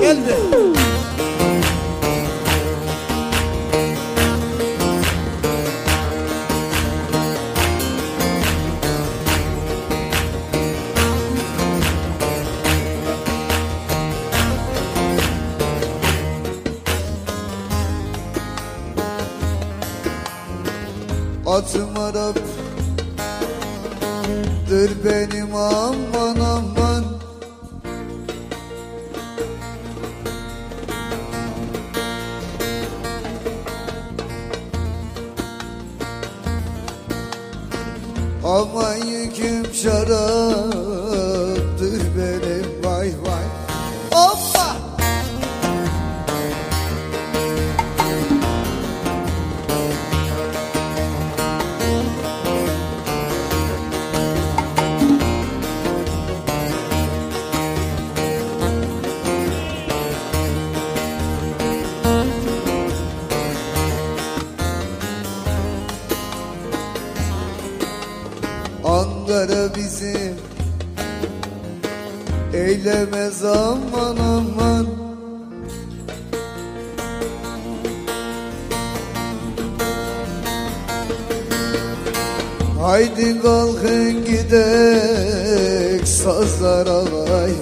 Geldi. Atım Arap Dır benim aman Aman yüküm şaraptır Ankara bizim. Eylemez aman aman. Haydi kalkın gidek sazlara vay